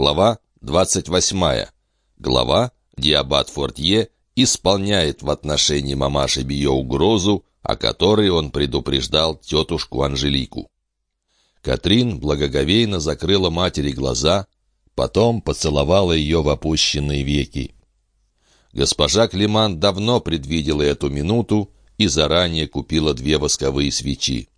Глава 28. Глава, где аббат Фортье исполняет в отношении мамаши Био угрозу, о которой он предупреждал тетушку Анжелику. Катрин благоговейно закрыла матери глаза, потом поцеловала ее в опущенные веки. Госпожа Климан давно предвидела эту минуту и заранее купила две восковые свечи.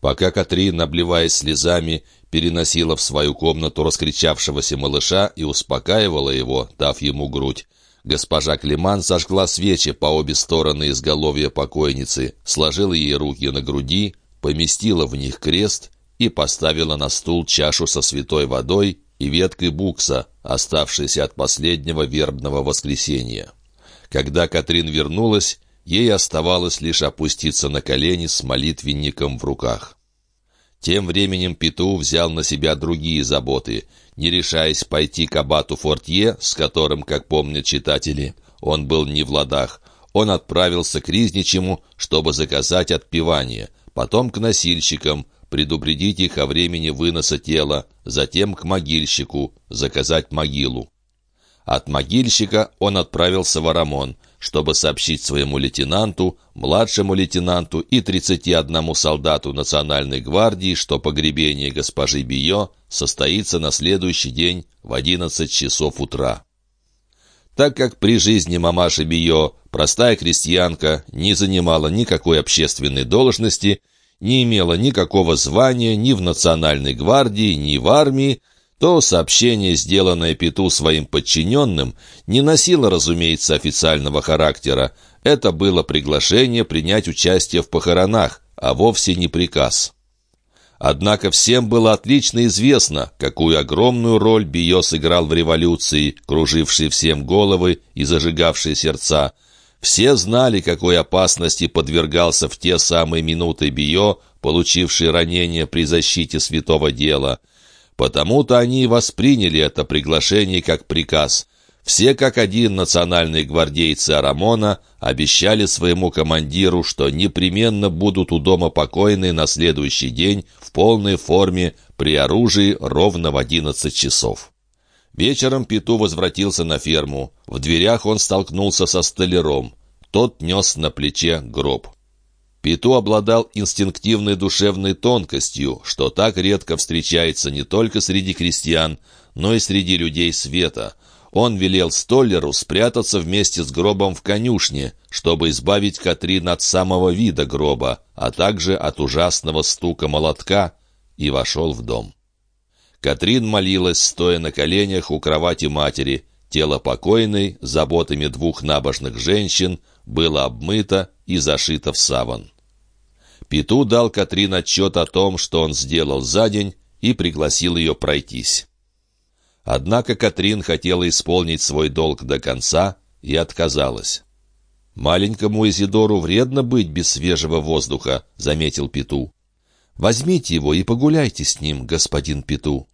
Пока Катрин, обливаясь слезами, переносила в свою комнату раскричавшегося малыша и успокаивала его, дав ему грудь, госпожа Климан зажгла свечи по обе стороны изголовья покойницы, сложила ей руки на груди, поместила в них крест и поставила на стул чашу со святой водой и веткой букса, оставшейся от последнего вербного воскресенья. Когда Катрин вернулась, ей оставалось лишь опуститься на колени с молитвенником в руках. Тем временем Пету взял на себя другие заботы, не решаясь пойти к абату Фортье, с которым, как помнят читатели, он был не в ладах. Он отправился к Ризничему, чтобы заказать отпевание, потом к носильщикам, предупредить их о времени выноса тела, затем к могильщику, заказать могилу. От могильщика он отправился в Арамон, чтобы сообщить своему лейтенанту, младшему лейтенанту и 31 солдату Национальной гвардии, что погребение госпожи Био состоится на следующий день в 11 часов утра. Так как при жизни мамаши Био простая крестьянка не занимала никакой общественной должности, не имела никакого звания ни в Национальной гвардии, ни в армии, то сообщение, сделанное Пету своим подчиненным, не носило, разумеется, официального характера. Это было приглашение принять участие в похоронах, а вовсе не приказ. Однако всем было отлично известно, какую огромную роль Био сыграл в революции, кружившей всем головы и зажигавшей сердца. Все знали, какой опасности подвергался в те самые минуты Био, получивший ранение при защите святого дела – Потому-то они восприняли это приглашение как приказ. Все как один национальные гвардейцы Арамона обещали своему командиру, что непременно будут у дома покойные на следующий день в полной форме при оружии ровно в одиннадцать часов. Вечером Пету возвратился на ферму. В дверях он столкнулся со столяром. Тот нес на плече гроб. Пету обладал инстинктивной душевной тонкостью, что так редко встречается не только среди крестьян, но и среди людей света. Он велел Столлеру спрятаться вместе с гробом в конюшне, чтобы избавить Катрин от самого вида гроба, а также от ужасного стука молотка, и вошел в дом. Катрин молилась, стоя на коленях у кровати матери. Тело покойной, заботами двух набожных женщин, было обмыто и зашито в саван. Пету дал Катрин отчет о том, что он сделал за день, и пригласил ее пройтись. Однако Катрин хотела исполнить свой долг до конца и отказалась. «Маленькому Изидору вредно быть без свежего воздуха», — заметил Пету. «Возьмите его и погуляйте с ним, господин Пету».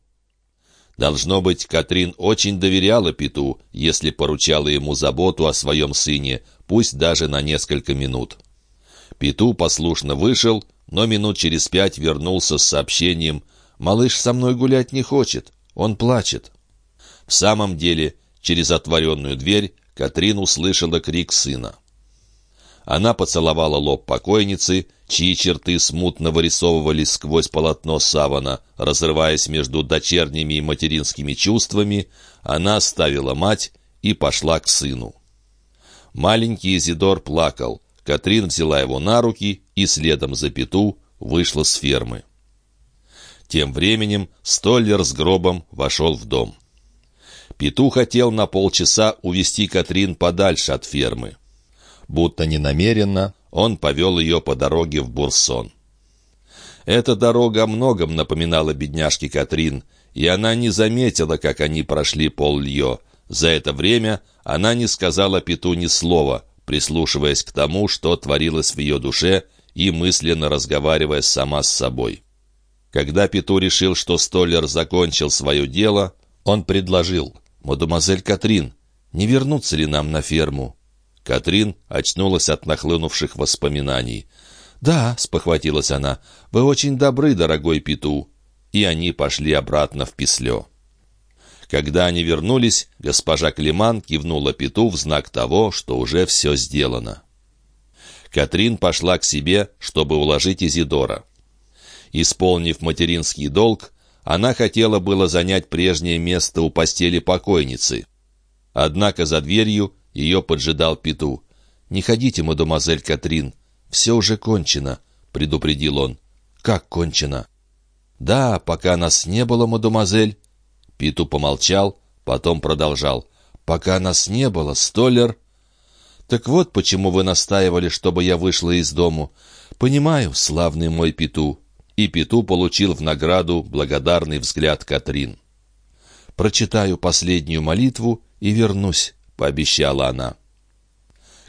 Должно быть, Катрин очень доверяла Пету, если поручала ему заботу о своем сыне, пусть даже на несколько минут. Пету послушно вышел, но минут через пять вернулся с сообщением «Малыш со мной гулять не хочет, он плачет». В самом деле, через отворенную дверь Катрин услышала крик сына. Она поцеловала лоб покойницы, чьи черты смутно вырисовывались сквозь полотно савана, разрываясь между дочерними и материнскими чувствами, она оставила мать и пошла к сыну. Маленький Изидор плакал. Катрин взяла его на руки и следом за Пету вышла с фермы. Тем временем Столлер с гробом вошел в дом. Пету хотел на полчаса увести Катрин подальше от фермы. Будто ненамеренно он повел ее по дороге в Бурсон. Эта дорога о многом напоминала бедняжке Катрин, и она не заметила, как они прошли пол Льё. За это время она не сказала Пету ни слова, прислушиваясь к тому, что творилось в ее душе, и мысленно разговаривая сама с собой. Когда Пету решил, что Столлер закончил свое дело, он предложил, «Мадемуазель Катрин, не вернуться ли нам на ферму?» Катрин очнулась от нахлынувших воспоминаний. «Да», — спохватилась она, — «вы очень добры, дорогой Пету». И они пошли обратно в Пислё. Когда они вернулись, госпожа Климан кивнула Пету в знак того, что уже все сделано. Катрин пошла к себе, чтобы уложить Изидора. Исполнив материнский долг, она хотела было занять прежнее место у постели покойницы. Однако за дверью ее поджидал Пету. «Не ходите, мадемуазель Катрин, все уже кончено», — предупредил он. «Как кончено?» «Да, пока нас не было, мадемуазель». Питу помолчал, потом продолжал. «Пока нас не было, Столлер...» «Так вот почему вы настаивали, чтобы я вышла из дому. Понимаю, славный мой Питу». И Питу получил в награду благодарный взгляд Катрин. «Прочитаю последнюю молитву и вернусь», — пообещала она.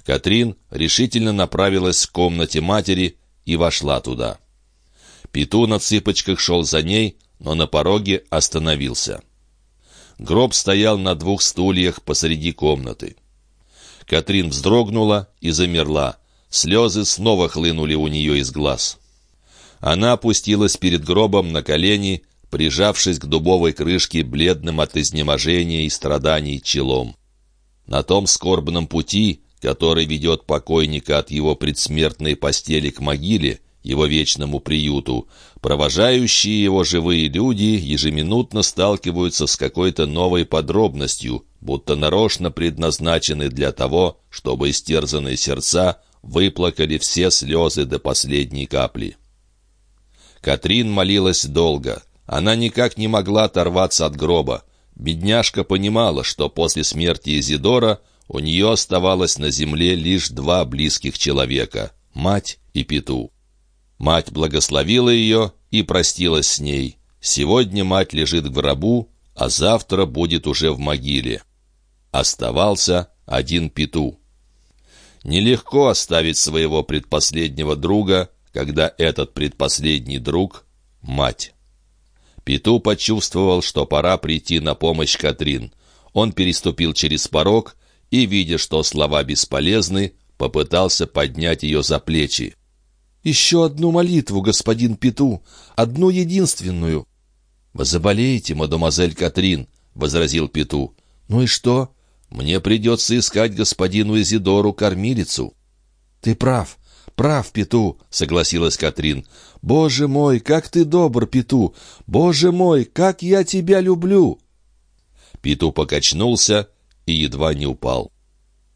Катрин решительно направилась к комнате матери и вошла туда. Пету на цыпочках шел за ней, но на пороге остановился. Гроб стоял на двух стульях посреди комнаты. Катрин вздрогнула и замерла. Слезы снова хлынули у нее из глаз. Она опустилась перед гробом на колени, прижавшись к дубовой крышке бледным от изнеможения и страданий челом. На том скорбном пути, который ведет покойника от его предсмертной постели к могиле, его вечному приюту, провожающие его живые люди ежеминутно сталкиваются с какой-то новой подробностью, будто нарочно предназначены для того, чтобы истерзанные сердца выплакали все слезы до последней капли. Катрин молилась долго. Она никак не могла оторваться от гроба. Бедняжка понимала, что после смерти Изидора у нее оставалось на земле лишь два близких человека — мать и Пету. Мать благословила ее и простилась с ней. Сегодня мать лежит в гробу, а завтра будет уже в могиле. Оставался один Пету. Нелегко оставить своего предпоследнего друга, когда этот предпоследний друг — мать. Пету почувствовал, что пора прийти на помощь Катрин. Он переступил через порог и, видя, что слова бесполезны, попытался поднять ее за плечи. «Еще одну молитву, господин Пету, одну единственную». «Вы заболеете, мадемуазель Катрин», — возразил Пету. «Ну и что? Мне придется искать господину Изидору кормилицу». «Ты прав, прав, Пету», — согласилась Катрин. «Боже мой, как ты добр, Пету! Боже мой, как я тебя люблю!» Пету покачнулся и едва не упал.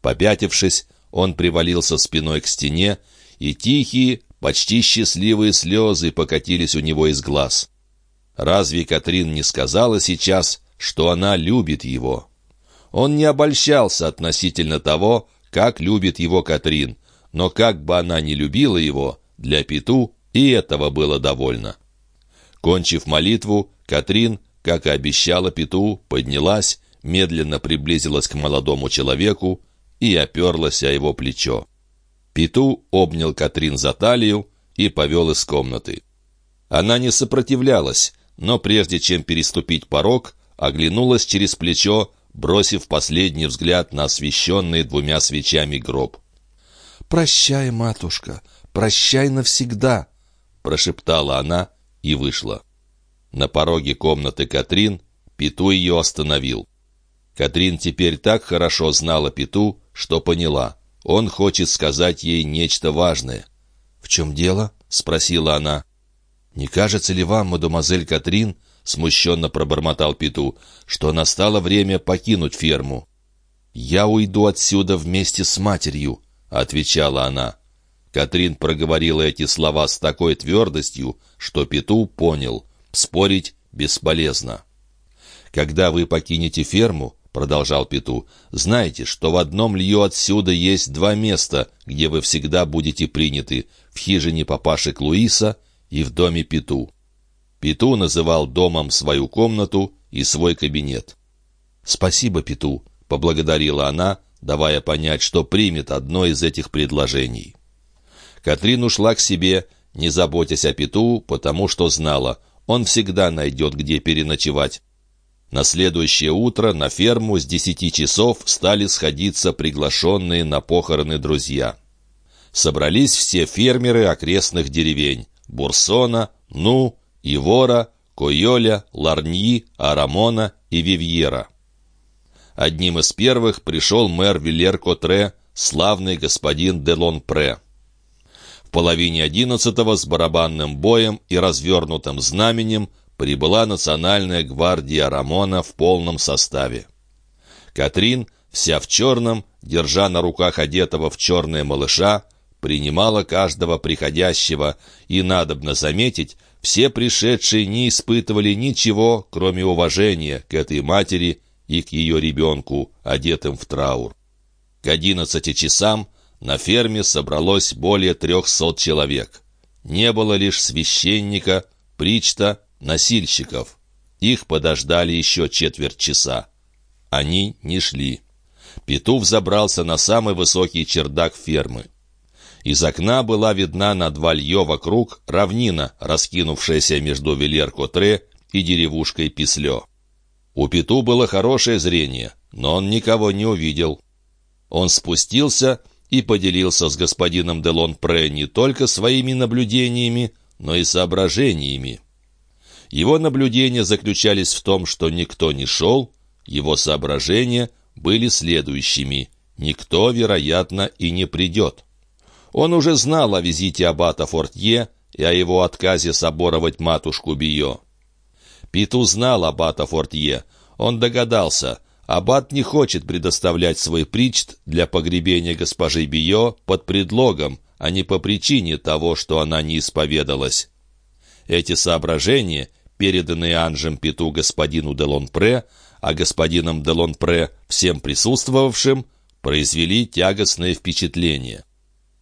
Попятившись, он привалился спиной к стене, и тихие, Почти счастливые слезы покатились у него из глаз. Разве Катрин не сказала сейчас, что она любит его? Он не обольщался относительно того, как любит его Катрин, но как бы она ни любила его, для Пету и этого было довольно. Кончив молитву, Катрин, как и обещала Пету, поднялась, медленно приблизилась к молодому человеку и оперлась о его плечо. Пету обнял Катрин за талию и повел из комнаты. Она не сопротивлялась, но прежде чем переступить порог, оглянулась через плечо, бросив последний взгляд на освещенный двумя свечами гроб. «Прощай, матушка, прощай навсегда!» — прошептала она и вышла. На пороге комнаты Катрин Пету ее остановил. Катрин теперь так хорошо знала Пету, что поняла. Он хочет сказать ей нечто важное. «В чем дело?» — спросила она. «Не кажется ли вам, мадемуазель Катрин, — смущенно пробормотал Пету, — что настало время покинуть ферму?» «Я уйду отсюда вместе с матерью», — отвечала она. Катрин проговорила эти слова с такой твердостью, что Пету понял — спорить бесполезно. «Когда вы покинете ферму, — продолжал Пету, — «знайте, что в одном лью отсюда есть два места, где вы всегда будете приняты — в хижине папаши Клуиса и в доме Пету». Пету называл домом свою комнату и свой кабинет. «Спасибо, Пету», — поблагодарила она, давая понять, что примет одно из этих предложений. Катрин ушла к себе, не заботясь о Пету, потому что знала, он всегда найдет, где переночевать. На следующее утро на ферму с десяти часов стали сходиться приглашенные на похороны друзья. Собрались все фермеры окрестных деревень – Бурсона, Ну, Ивора, Койоля, Ларньи, Арамона и Вивьера. Одним из первых пришел мэр Вилер-Котре, славный господин Делон-Пре. В половине одиннадцатого с барабанным боем и развернутым знаменем прибыла национальная гвардия Рамона в полном составе. Катрин, вся в черном, держа на руках одетого в черное малыша, принимала каждого приходящего, и, надобно заметить, все пришедшие не испытывали ничего, кроме уважения к этой матери и к ее ребенку, одетым в траур. К одиннадцати часам на ферме собралось более трехсот человек. Не было лишь священника, причта, носильщиков. Их подождали еще четверть часа. Они не шли. Петух забрался на самый высокий чердак фермы. Из окна была видна на два лье вокруг равнина, раскинувшаяся между Велер-Котре и деревушкой Пислё. У Пету было хорошее зрение, но он никого не увидел. Он спустился и поделился с господином Делон Пре не только своими наблюдениями, но и соображениями. Его наблюдения заключались в том, что никто не шел, его соображения были следующими. Никто, вероятно, и не придет. Он уже знал о визите аббата Фортье и о его отказе соборовать матушку Био. Питу знал аббата Фортье. Он догадался, аббат не хочет предоставлять свой причт для погребения госпожи Био под предлогом, а не по причине того, что она не исповедалась. Эти соображения переданные Анжем Пету господину Делонпре, а господином Делонпре всем присутствовавшим, произвели тягостное впечатление.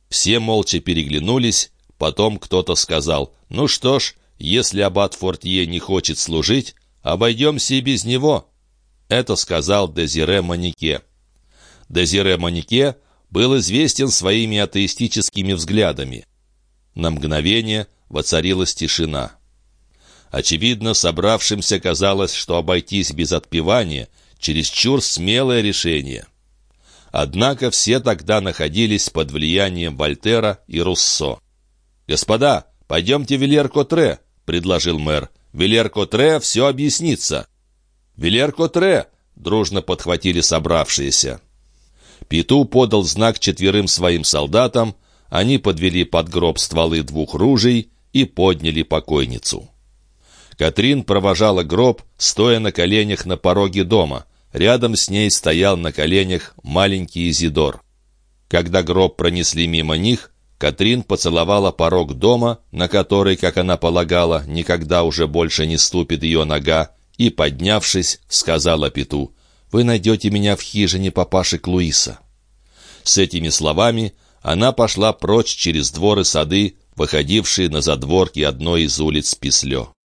Все молча переглянулись, потом кто-то сказал, «Ну что ж, если аббат Фортье не хочет служить, обойдемся и без него». Это сказал Дезире Манике. Дезире Манике был известен своими атеистическими взглядами. На мгновение воцарилась тишина. Очевидно, собравшимся казалось, что обойтись без отпевания — чересчур смелое решение. Однако все тогда находились под влиянием Вольтера и Руссо. «Господа, пойдемте в Вилер-Котре», — предложил мэр. «Вилер-Котре все объяснится». «Вилер-Котре!» — дружно подхватили собравшиеся. Пету подал знак четверым своим солдатам, они подвели под гроб стволы двух ружей и подняли покойницу. Катрин провожала гроб, стоя на коленях на пороге дома. Рядом с ней стоял на коленях маленький Изидор. Когда гроб пронесли мимо них, Катрин поцеловала порог дома, на который, как она полагала, никогда уже больше не ступит ее нога, и, поднявшись, сказала Пету, «Вы найдете меня в хижине папаши Клуиса». С этими словами она пошла прочь через дворы сады, выходившие на задворки одной из улиц Пислё.